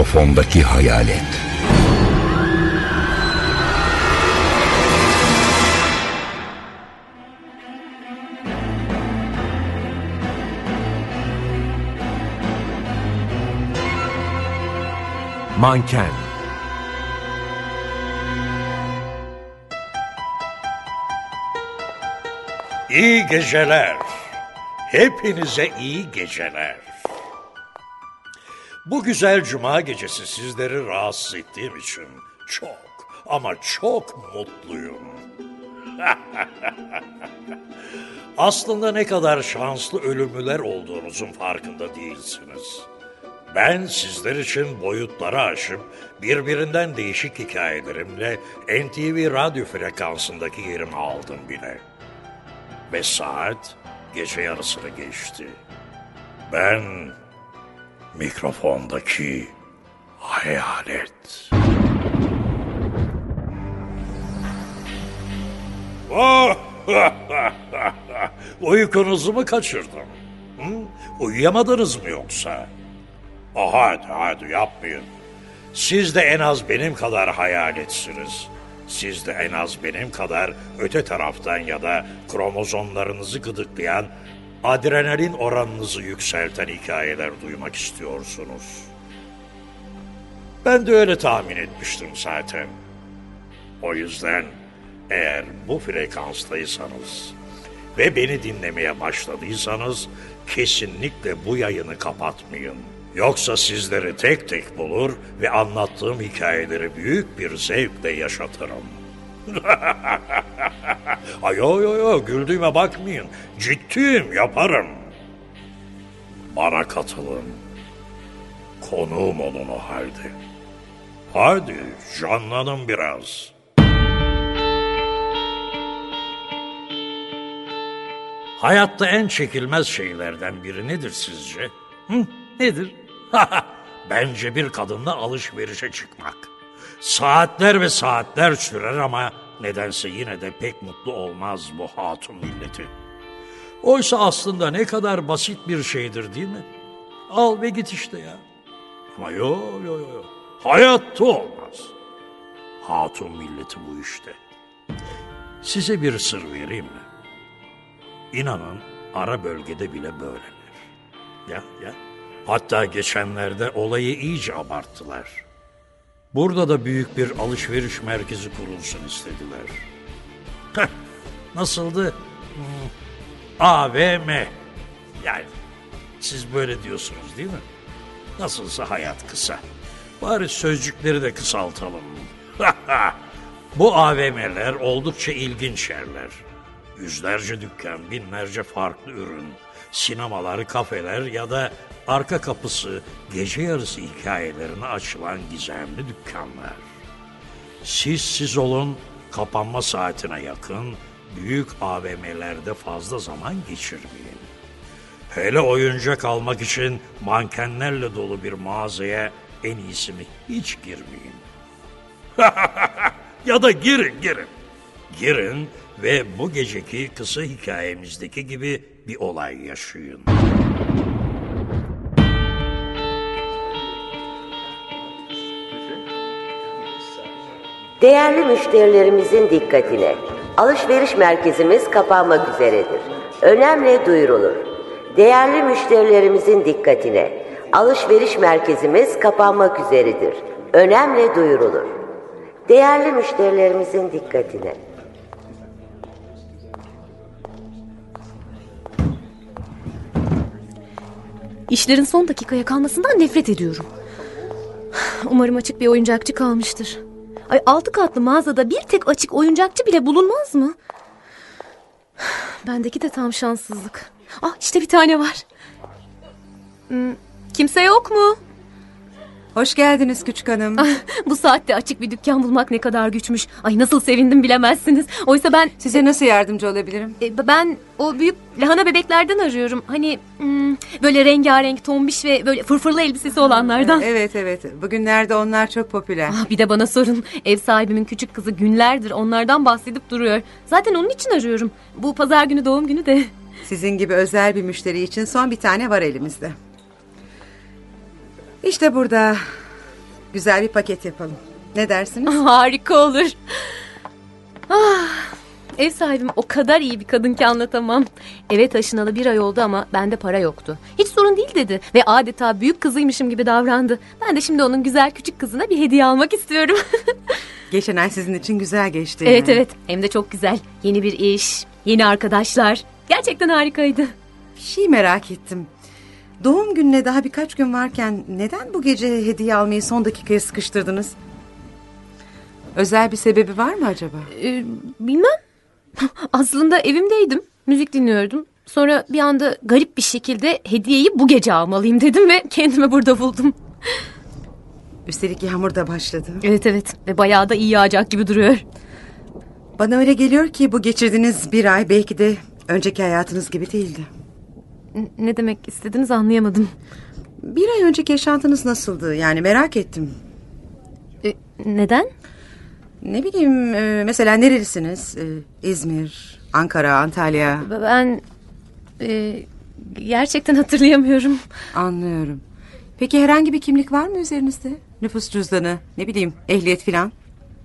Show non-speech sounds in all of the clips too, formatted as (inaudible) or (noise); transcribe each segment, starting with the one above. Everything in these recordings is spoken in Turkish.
Mikrofondaki hayalet. Manken İyi geceler. Hepinize iyi geceler. Bu güzel cuma gecesi sizleri rahatsız ettiğim için çok ama çok mutluyum. (laughs) Aslında ne kadar şanslı ölümlüler olduğunuzun farkında değilsiniz. Ben sizler için boyutları aşıp birbirinden değişik hikayelerimle NTV radyo frekansındaki yerimi aldım bile. Ve saat gece yarısını geçti. Ben mikrofondaki hayalet. Oh! (laughs) Uykunuzu mu kaçırdım? Hı? Uyuyamadınız mı yoksa? Oh, hadi hadi yapmayın. Siz de en az benim kadar hayaletsiniz. Siz de en az benim kadar öte taraftan ya da kromozomlarınızı gıdıklayan, adrenalin oranınızı yükselten hikayeler duymak istiyorsunuz. Ben de öyle tahmin etmiştim zaten. O yüzden eğer bu frekanstaysanız ve beni dinlemeye başladıysanız kesinlikle bu yayını kapatmayın. Yoksa sizleri tek tek bulur ve anlattığım hikayeleri büyük bir zevkle yaşatırım. (laughs) Ay yo yo yo güldüğüme bakmayın. Ciddiyim yaparım. Bana katılın. Konuğum olun o halde. Hadi canlanın biraz. Hayatta en çekilmez şeylerden biri nedir sizce? Hı? Nedir? (laughs) Bence bir kadınla alışverişe çıkmak. Saatler ve saatler sürer ama nedense yine de pek mutlu olmaz bu hatun milleti. Oysa aslında ne kadar basit bir şeydir değil mi? Al ve git işte ya. Ama yo yo yo. Hayatta olmaz. Hatun milleti bu işte. Size bir sır vereyim mi? İnanın ara bölgede bile böyleler. Ya ya. Hatta geçenlerde olayı iyice abarttılar. Burada da büyük bir alışveriş merkezi kurulsun istediler. Nasıldı? Hmm, AVM. Yani siz böyle diyorsunuz değil mi? Nasılsa hayat kısa. Bari sözcükleri de kısaltalım. (laughs) Bu AVM'ler oldukça ilginç yerler. Yüzlerce dükkan, binlerce farklı ürün, sinemalar, kafeler ya da arka kapısı gece yarısı hikayelerine açılan gizemli dükkanlar. Siz siz olun, kapanma saatine yakın büyük AVM'lerde fazla zaman geçirmeyin. Hele oyuncak almak için mankenlerle dolu bir mağazaya en iyisi mi hiç girmeyin. (laughs) ya da girin girin. Girin ve bu geceki kısa hikayemizdeki gibi bir olay yaşayın. Değerli müşterilerimizin dikkatine. Alışveriş merkezimiz kapanmak üzeredir. Önemli duyurulur. Değerli müşterilerimizin dikkatine. Alışveriş merkezimiz kapanmak üzeredir. Önemli duyurulur. Değerli müşterilerimizin dikkatine. İşlerin son dakikaya kalmasından nefret ediyorum. Umarım açık bir oyuncakçı kalmıştır. Ay altı katlı mağazada bir tek açık oyuncakçı bile bulunmaz mı? Bendeki de tam şanssızlık. Ah işte bir tane var. Hmm, kimse yok mu? Hoş geldiniz küçük hanım. Ah, bu saatte açık bir dükkan bulmak ne kadar güçmüş. Ay nasıl sevindim bilemezsiniz. Oysa ben... Size nasıl yardımcı olabilirim? E, ben o büyük lahana bebeklerden arıyorum. Hani hmm, böyle rengarenk, tombiş ve böyle fırfırlı elbisesi olanlardan. (laughs) Evet evet. Bugünlerde onlar çok popüler. Ah, bir de bana sorun. Ev sahibimin küçük kızı günlerdir onlardan bahsedip duruyor. Zaten onun için arıyorum. Bu pazar günü doğum günü de. Sizin gibi özel bir müşteri için son bir tane var elimizde. İşte burada. Güzel bir paket yapalım. Ne dersiniz? (laughs) Harika olur. Ah, ev sahibim o kadar iyi bir kadın ki anlatamam. Eve taşınalı bir ay oldu ama bende para yoktu. Hiç sorun değil dedi ve adeta büyük kızıymışım gibi davrandı. Ben de şimdi onun güzel küçük kızına bir hediye almak istiyorum. (laughs) Geçen ay sizin için güzel geçti. evet evet hem de çok güzel. Yeni bir iş, yeni arkadaşlar. Gerçekten harikaydı. Bir şey merak ettim. Doğum gününe daha birkaç gün varken neden bu gece hediye almayı son dakikaya sıkıştırdınız? Özel bir sebebi var mı acaba? Ee, bilmem. (laughs) Aslında evimdeydim. Müzik dinliyordum. Sonra bir anda garip bir şekilde hediyeyi bu gece almalıyım dedim ve kendimi burada buldum. Üstelik yağmur da başladı. Evet evet ve bayağı da iyi yağacak gibi duruyor. Bana öyle geliyor ki bu geçirdiğiniz bir ay belki de önceki hayatınız gibi değildi. Ne demek istediniz anlayamadım. Bir ay önceki yaşantınız nasıldı? Yani merak ettim. Ee, neden? Ne bileyim e, mesela nerelisiniz? E, İzmir, Ankara, Antalya. Ben e, gerçekten hatırlayamıyorum. Anlıyorum. Peki herhangi bir kimlik var mı üzerinizde? Nüfus cüzdanı, ne bileyim ehliyet filan.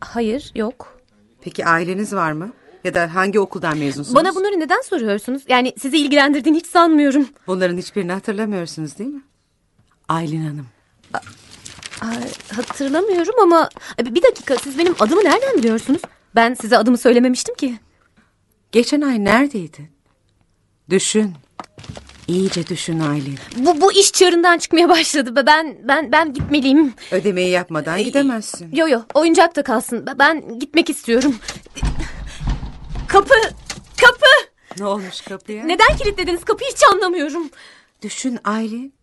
Hayır yok. Peki aileniz var mı? Ya da hangi okuldan mezunsunuz? Bana bunları neden soruyorsunuz? Yani sizi ilgilendirdiğini hiç sanmıyorum. Bunların hiçbirini hatırlamıyorsunuz değil mi? Aylin Hanım. Ay, hatırlamıyorum ama bir dakika siz benim adımı nereden biliyorsunuz? Ben size adımı söylememiştim ki. Geçen ay neredeydin? Düşün. İyice düşün Aylin. Bu bu iş çığırından çıkmaya başladı. Ben ben ben gitmeliyim. Ödemeyi yapmadan gidemezsin. Yo yo oyuncak da kalsın. Ben gitmek istiyorum. Kapı kapı. Ne olmuş kapıya? Neden kilitlediniz kapıyı hiç anlamıyorum. Düşün Aylin.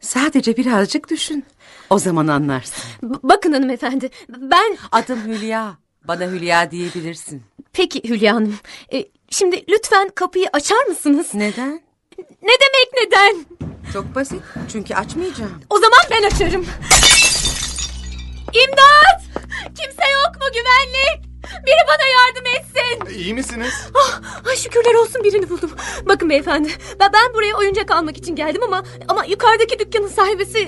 Sadece birazcık düşün. O zaman anlarsın. B- bakın hanımefendi ben Adım Hülya. Bana Hülya diyebilirsin. peki Hülya Hanım. E, şimdi lütfen kapıyı açar mısınız? Neden? Ne demek neden? Çok basit. Çünkü açmayacağım. O zaman ben açarım. İmdat! Kimse yok mu güvenlik? Biri bana yardım etsin. İyi misiniz? Ah, ay şükürler olsun birini buldum. Bakın beyefendi ben, ben buraya oyuncak almak için geldim ama ama yukarıdaki dükkanın sahibesi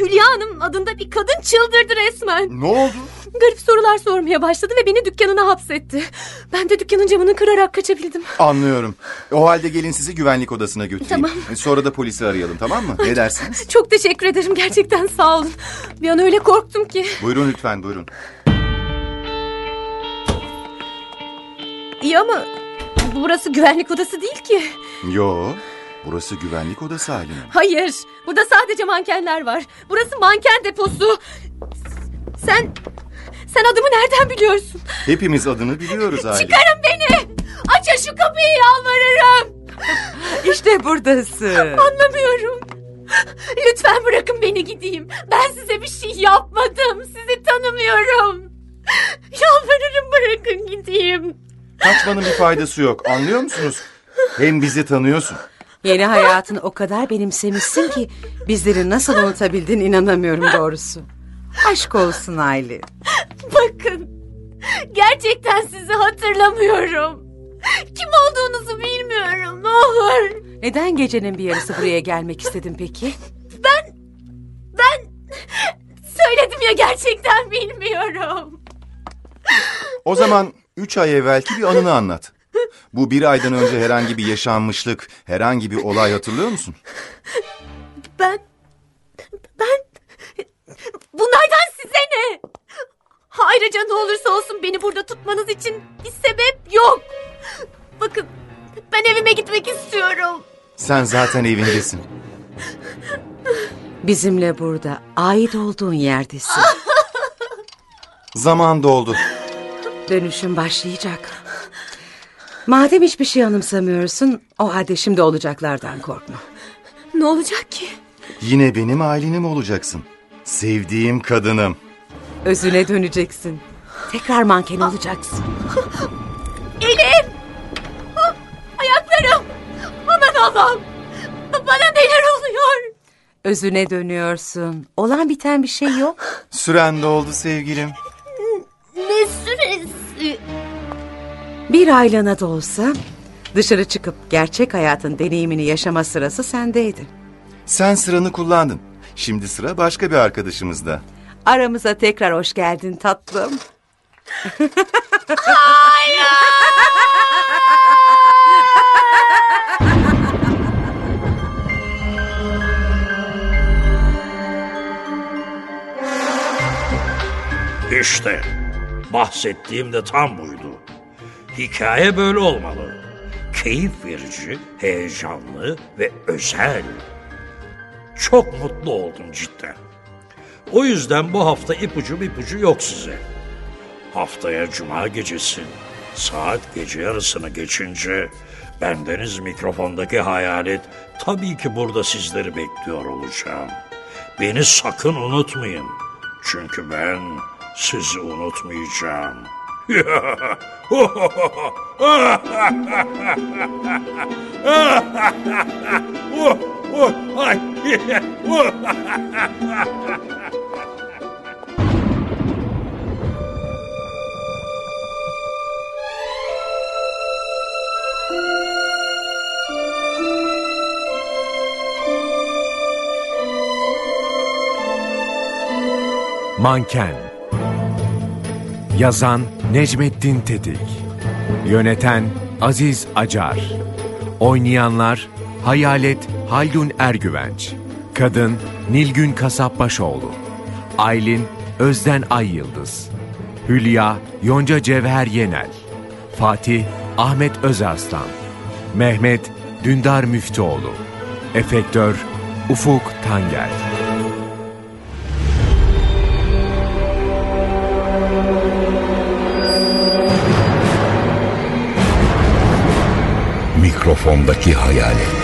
Hülya Hanım adında bir kadın çıldırdı resmen. Ne oldu? Garip sorular sormaya başladı ve beni dükkanına hapsetti. Ben de dükkanın camını kırarak kaçabildim. Anlıyorum. O halde gelin sizi güvenlik odasına götüreyim. Tamam. E, Sonra da polisi arayalım tamam mı? Ne dersiniz? Çok teşekkür ederim gerçekten sağ olun. Bir an öyle korktum ki. Buyurun lütfen buyurun. İyi ama burası güvenlik odası değil ki. Yo. Burası güvenlik odası Hanım. Hayır. Burada sadece mankenler var. Burası manken deposu. Sen... Sen adımı nereden biliyorsun? Hepimiz adını biliyoruz Aylin. Çıkarın beni. Açın şu kapıyı yalvarırım. İşte buradasın. Anlamıyorum. Lütfen bırakın beni gideyim. Ben size bir şey yapmadım. Sizi tanımıyorum. Yalvarırım bırakın gideyim. Kaçmanın bir faydası yok anlıyor musunuz? Hem bizi tanıyorsun. Yeni hayatını o kadar benimsemişsin ki bizleri nasıl unutabildin inanamıyorum doğrusu. Aşk olsun Aylin. Bakın. Gerçekten sizi hatırlamıyorum. Kim olduğunuzu bilmiyorum. Ne olur. Neden gecenin bir yarısı buraya gelmek istedin peki? Ben söyledim ya gerçekten bilmiyorum. O zaman üç ay evvelki bir anını anlat. Bu bir aydan önce herhangi bir yaşanmışlık, herhangi bir olay hatırlıyor musun? Ben ben bunlardan size ne? Ayrıca ne olursa olsun beni burada tutmanız için bir sebep yok. Bakın ben evime gitmek istiyorum. Sen zaten evindesin. Bizimle burada ait olduğun yerdesin. Zaman doldu. Dönüşüm başlayacak. Madem hiçbir şey anımsamıyorsun o halde şimdi olacaklardan korkma. Ne olacak ki? Yine benim ailenim olacaksın. Sevdiğim kadınım. Özüne döneceksin. Tekrar manken olacaksın. Elim! Ayaklarım! Aman Allah'ım! Bana neler oluyor? Özüne dönüyorsun. Olan biten bir şey yok. Süren doldu sevgilim. Ne süresi? Bir aylana da olsa dışarı çıkıp gerçek hayatın deneyimini yaşama sırası sendeydi. Sen sıranı kullandın. Şimdi sıra başka bir arkadaşımızda. Aramıza tekrar hoş geldin tatlım. İşte bahsettiğim de tam buydu. Hikaye böyle olmalı. Keyif verici, heyecanlı ve özel. Çok mutlu oldum cidden. O yüzden bu hafta ipucu ipucu yok size. Haftaya cuma gecesi saat gece yarısını geçince bendeniz mikrofondaki hayalet tabii ki burada sizleri bekliyor olacağım. Beni sakın unutmayın. Çünkü ben sizi unutmayacağım. Ay. Yazan Necmettin Tetik. Yöneten Aziz Acar. Oynayanlar Hayalet Haldun Ergüvenç. Kadın Nilgün Kasapbaşoğlu. Aylin Özden Ay Yıldız Hülya Yonca Cevher Yenel. Fatih Ahmet Özarslan. Mehmet Dündar Müftüoğlu. Efektör Ufuk Tanger Mikrofondaki hayalet.